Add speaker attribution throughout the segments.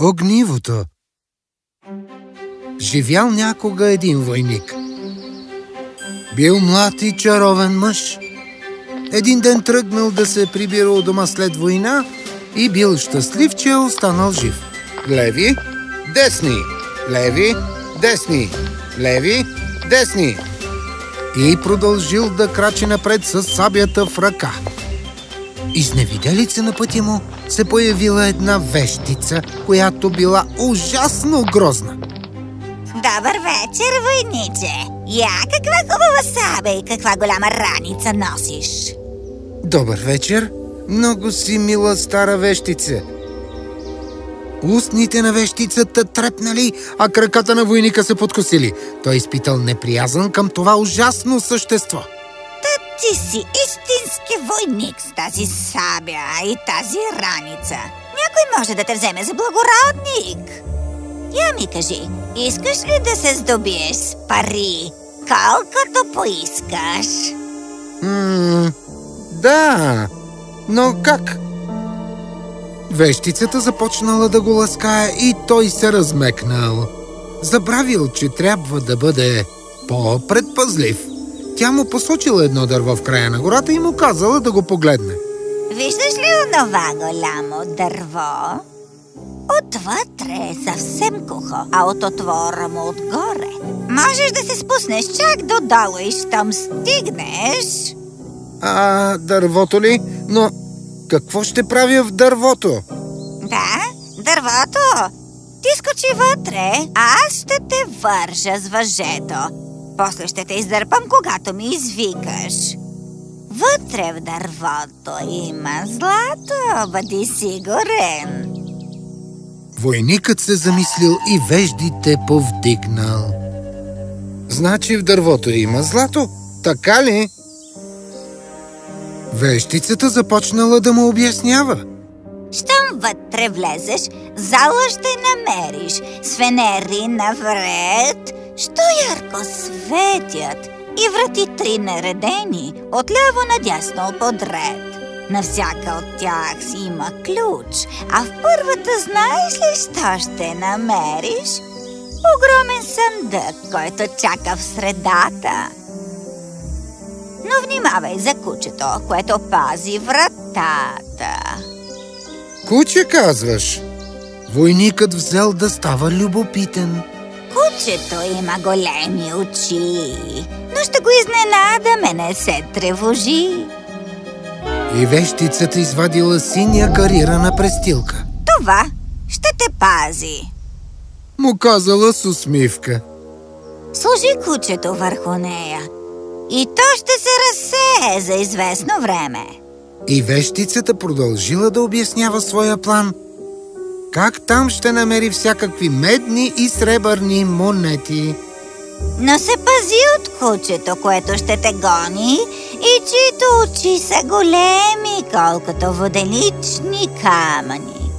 Speaker 1: Огнивото Живял някога един войник. Бил млад и чаровен мъж. Един ден тръгнал да се прибира у дома след война и бил щастлив, че е останал жив. Леви, десни, леви, десни, леви, десни. И продължил да крачи напред с сабята в ръка. Изневиделица на пътя му се появила една вещица, която била ужасно грозна.
Speaker 2: Добър вечер, войниче! Я каква хубава сабе и каква голяма раница носиш!
Speaker 1: Добър вечер! Много си мила стара вещица. Устните на вещицата трепнали, а краката на войника се подкосили. Той изпитал неприязан към това ужасно същество.
Speaker 2: Ти си истински войник с тази сабя и тази раница. Някой може да те вземе за благородник. Я ми кажи, искаш ли да се здобиеш с пари, колкото поискаш?
Speaker 1: М да, но как? Вещицата започнала да го ласкае и той се размекнал. Забравил, че трябва да бъде по-предпазлив. Тя му посочила едно дърво в края на гората и му казала да го погледне.
Speaker 2: Виждаш ли онова голямо дърво? Отвътре е съвсем кухо, а от отвора му отгоре. Можеш да се спуснеш чак до долу и щом стигнеш...
Speaker 1: А, дървото ли? Но какво ще правя в дървото?
Speaker 2: Да, дървото. Ти скочи вътре, а аз ще те вържа с въжето. После ще те издърпам, когато ми извикаш. Вътре в дървото има злато, бъди сигурен.
Speaker 1: Войникът се замислил и веждите повдигнал. Значи в дървото има злато, така ли? Вещицата започнала да му обяснява.
Speaker 2: Щом вътре влезеш, зала ще намериш с фенери навред, що ярко светят и врати три наредени, отляво надясно подред. На всяка от тях си има ключ, а в първата знаеш ли, що ще намериш? Огромен съндък, който чака в средата. Но внимавай за кучето, което пази вратата.
Speaker 1: Куче, казваш? Войникът взел да става любопитен.
Speaker 2: Кучето има големи очи, но ще го изненадаме, не се тревожи.
Speaker 1: И вещицата извадила синя карирана престилка.
Speaker 2: Това ще те пази.
Speaker 1: Му казала с усмивка.
Speaker 2: Сложи кучето върху нея и то ще се разсее за известно време.
Speaker 1: И вещицата продължила да обяснява своя план. Как там ще намери всякакви медни и сребърни монети.
Speaker 2: Но се пази от кучето, което ще те гони и чието очи са големи, колкото воделични камъни.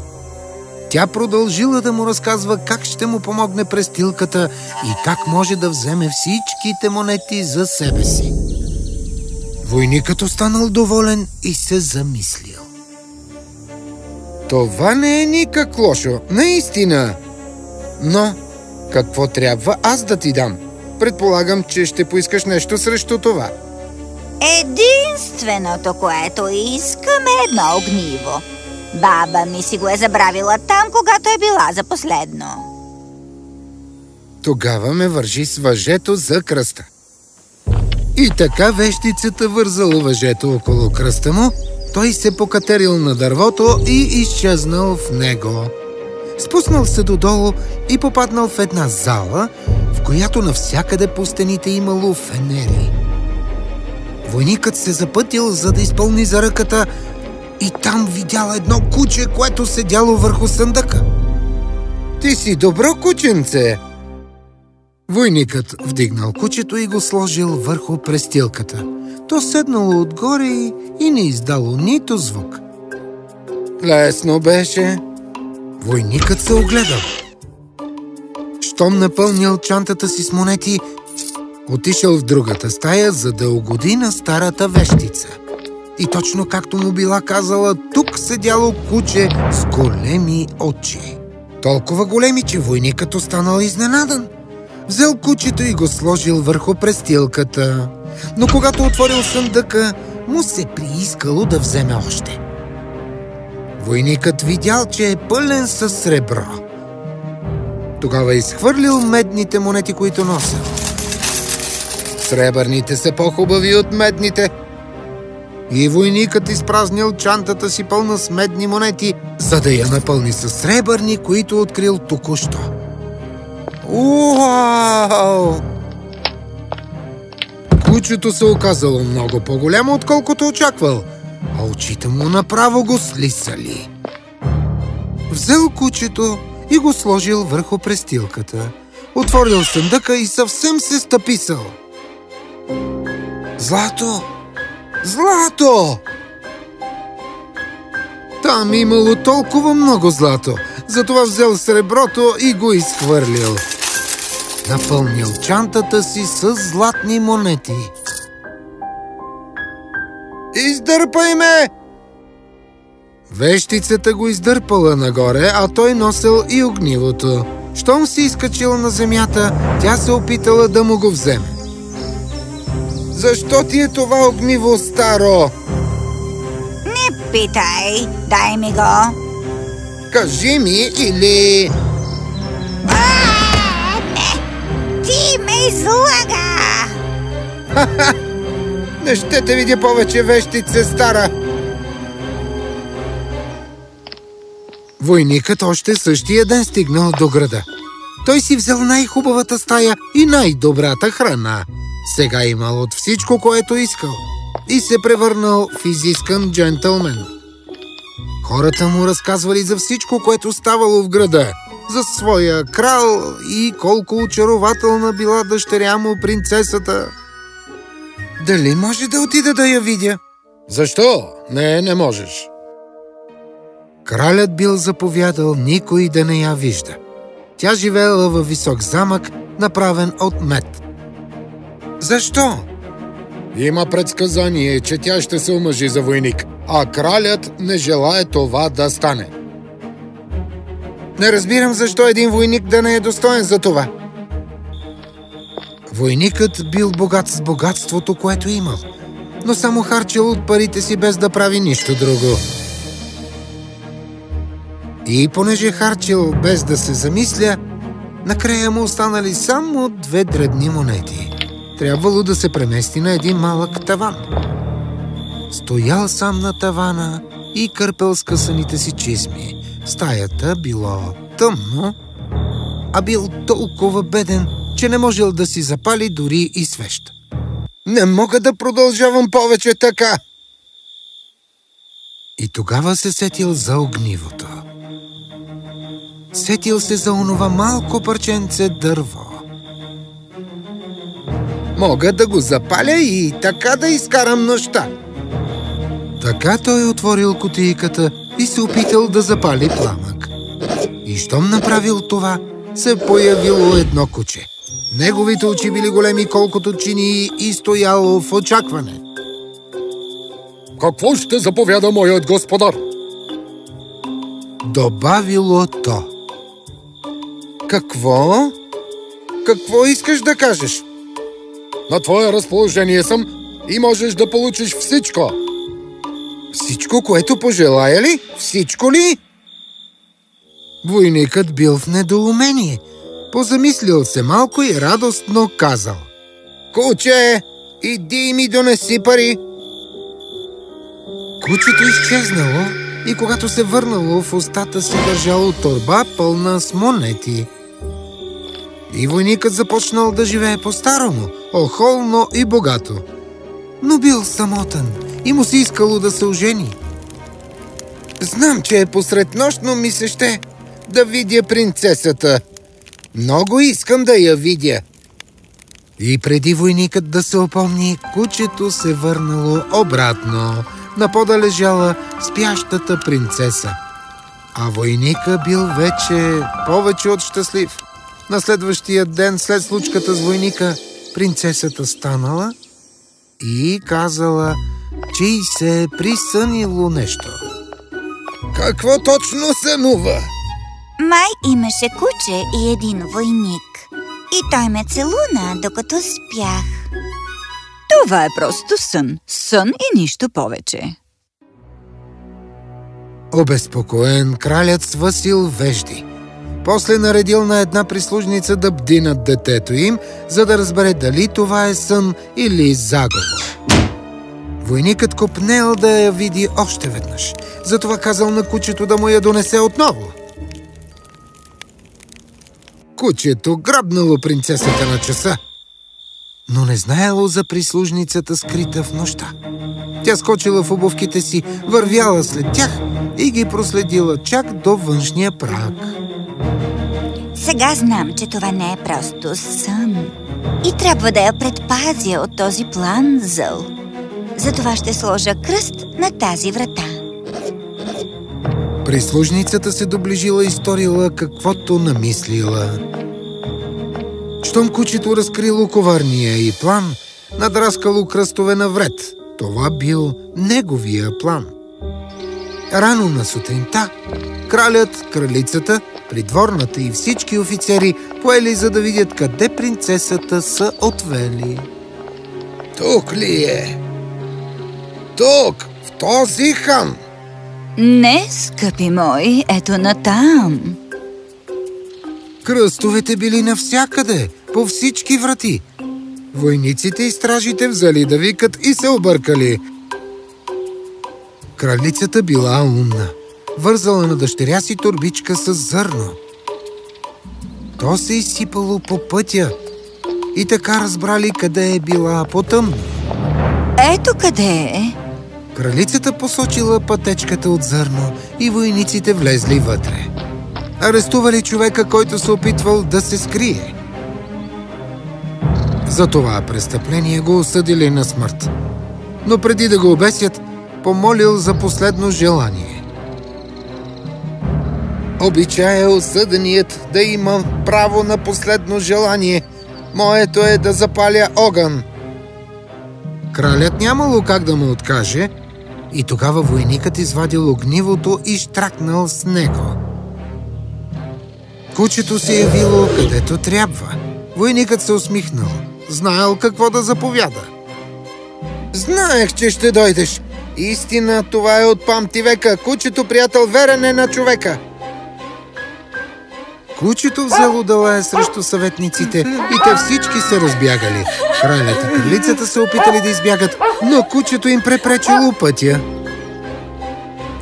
Speaker 1: Тя продължила да му разказва как ще му помогне престилката и как може да вземе всичките монети за себе си. Войникът останал доволен и се замислил. Това не е никак лошо, наистина. Но какво трябва аз да ти дам? Предполагам, че ще поискаш нещо срещу това.
Speaker 2: Единственото, което искам е едно огниво. Баба ми си го е забравила там, когато е била за последно.
Speaker 1: Тогава ме вържи с въжето за кръста. И така вещицата вързала въжето около кръста му, той се покатерил на дървото и изчезнал в него. Спуснал се додолу и попаднал в една зала, в която навсякъде по стените имало фенери. Войникът се запътил, за да изпълни за ръката и там видял едно куче, което седяло върху съндъка. Ти си добро кученце! Войникът вдигнал кучето и го сложил върху престилката. То седнало отгоре и, и не издало нито звук. Лесно беше. Войникът се огледал. Щом напълнил чантата си с монети, отишъл в другата стая, за да угоди на старата вещица. И точно както му била казала, тук седяло куче с големи очи. Толкова големи, че войникът останал изненадан. Взел кучето и го сложил върху престилката. Но когато отворил съндъка, му се приискало да вземе още. Войникът видял, че е пълен със сребро. Тогава изхвърлил медните монети, които носил. Сребърните са по-хубави от медните. И войникът изпразнил чантата си пълна с медни монети, за да я напълни с сребърни, които открил току-що. Уау! Кучето се оказало много по-голямо, отколкото очаквал, а очите му направо го слисали. Взел кучето и го сложил върху престилката. Отворил съндъка и съвсем се стъписал. Злато! Злато! Там имало толкова много злато, затова взел среброто и го изхвърлил. Напълнил чантата си с златни монети. Издърпай ме! Вещицата го издърпала нагоре, а той носил и огнивото. Щом си изкачил на земята, тя се опитала да му го вземе. Защо ти е това огниво старо?
Speaker 2: Не питай, дай ми го.
Speaker 1: Кажи ми или...
Speaker 2: А! Излага!
Speaker 1: Не ще те видя повече вещице, стара! Войникът още същия ден стигнал до града. Той си взел най-хубавата стая и най-добрата храна. Сега имал от всичко, което искал. И се превърнал в изискан джентълмен. Хората му разказвали за всичко, което ставало в града. За своя крал и колко очарователна била дъщеря му принцесата. Дали може да отида да я видя? Защо? Не, не можеш. Кралят бил заповядал никой да не я вижда. Тя живеела във висок замък, направен от мед. Защо? Има предсказание, че тя ще се омъжи за войник, а кралят не желая това да стане. Не разбирам защо един войник да не е достоен за това. Войникът бил богат с богатството, което имал, но само харчил от парите си без да прави нищо друго. И понеже харчил без да се замисля, накрая му останали само две дребни монети. Трябвало да се премести на един малък таван. Стоял сам на тавана и кърпел скъсаните си чизми. Стаята било тъмно, а бил толкова беден, че не можел да си запали дори и свещ. Не мога да продължавам повече така! И тогава се сетил за огнивото. Сетил се за онова малко парченце дърво. Мога да го запаля и така да изкарам нощта. Така той отворил кутийката и се опитал да запали пламък. И щом направил това, се появило едно куче. Неговите очи били големи колкото чини и стояло в очакване.
Speaker 3: Какво ще заповяда моят господар?
Speaker 1: Добавило то. Какво? Какво искаш да кажеш?
Speaker 3: На твое разположение съм и можеш да получиш всичко.
Speaker 1: Всичко, което пожелая ли? Всичко ли? Войникът бил в недоумение. Позамислил се малко и радостно казал. Куче, иди ми донеси пари. Кучето изчезнало и когато се върнало в устата си държало турба пълна с монети. И войникът започнал да живее по-старому, охолно и богато. Но бил самотен и му се искало да се ожени. Знам, че е посред нощ, но ми се ще да видя принцесата. Много искам да я видя. И преди войникът да се опомни, кучето се върнало обратно. На пода лежала спящата принцеса. А войника бил вече повече от щастлив. На следващия ден, след случката с войника, принцесата станала и казала, че й се е присънило нещо. Какво точно сънува?
Speaker 2: Май имаше куче и един войник. И той ме целуна, докато спях.
Speaker 4: Това е просто сън. Сън и нищо повече.
Speaker 1: Обезпокоен, кралят свасил вежди. После наредил на една прислужница да бди над детето им, за да разбере дали това е сън или заговор. Войникът копнел да я види още веднъж. Затова казал на кучето да му я донесе отново. Кучето грабнало принцесата на часа, но не знаело за прислужницата скрита в нощта. Тя скочила в обувките си, вървяла след тях и ги проследила чак до външния прак.
Speaker 2: Сега знам, че това не е просто сън. И трябва да я предпазя от този план зъл. Затова ще сложа кръст на тази врата.
Speaker 1: Прислужницата се доближила и сторила каквото намислила. Щом кучето разкрило коварния и план, надраскало кръстове навред. Това бил неговия план. Рано на сутринта, кралят, кралицата, придворната и всички офицери поели за да видят къде принцесата са отвели.
Speaker 3: Тук ли е? Тук, в този хан.
Speaker 4: Не, скъпи мой, ето натам.
Speaker 1: Кръстовете били навсякъде, по всички врати. Войниците и стражите взели да викат и се объркали. Кралицата била умна. Вързала на дъщеря си турбичка с зърно. То се изсипало по пътя и така разбрали къде е била потъмно.
Speaker 4: Ето къде е.
Speaker 1: Кралицата посочила пътечката от зърно и войниците влезли вътре. Арестували човека, който се опитвал да се скрие. За това престъпление го осъдили на смърт. Но преди да го обесят, помолил за последно желание. Обичая осъденият да има право на последно желание. Моето е да запаля огън. Кралят нямало как да му откаже и тогава войникът извадил огнивото и штракнал с него. Кучето се явило където трябва. Войникът се усмихнал. Знаел какво да заповяда. Знаех, че ще дойдеш. Истина, това е от памти века. Кучето приятел верен е на човека. Кучето взело да лае срещу съветниците и те всички се разбягали. Кралят и кралицата се опитали да избягат, но кучето им препречило пътя.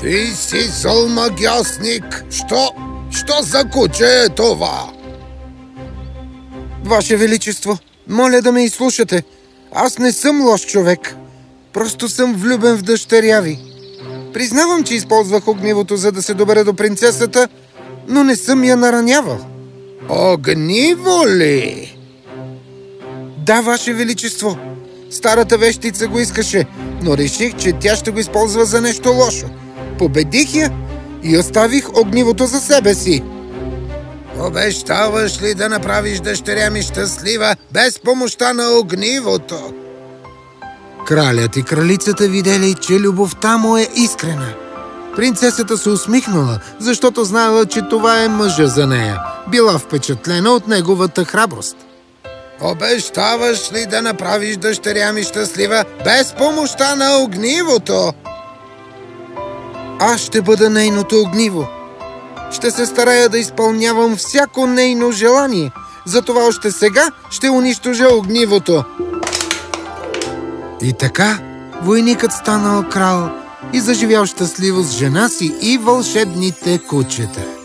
Speaker 3: Ти си зъл магиосник. Що? Що за куче е това?
Speaker 1: Ваше Величество, моля да ме изслушате. Аз не съм лош човек. Просто съм влюбен в дъщеря ви. Признавам, че използвах огнивото, за да се добера до принцесата, но не съм я наранявал.
Speaker 3: Огниво ли?
Speaker 1: Да, Ваше Величество. Старата вещица го искаше, но реших, че тя ще го използва за нещо лошо. Победих я и оставих огнивото за себе си.
Speaker 3: Обещаваш ли да направиш дъщеря ми щастлива без помощта на огнивото?
Speaker 1: Кралят и кралицата видели, че любовта му е искрена. Принцесата се усмихнала, защото знаела, че това е мъжа за нея. Била впечатлена от неговата храброст.
Speaker 3: Обещаваш ли да направиш дъщеря ми щастлива без помощта на огнивото?
Speaker 1: Аз ще бъда нейното огниво. Ще се старая да изпълнявам всяко нейно желание. Затова още сега ще унищожа огнивото. И така, войникът станал крал и заживял щастливо с жена си и вълшебните кучета.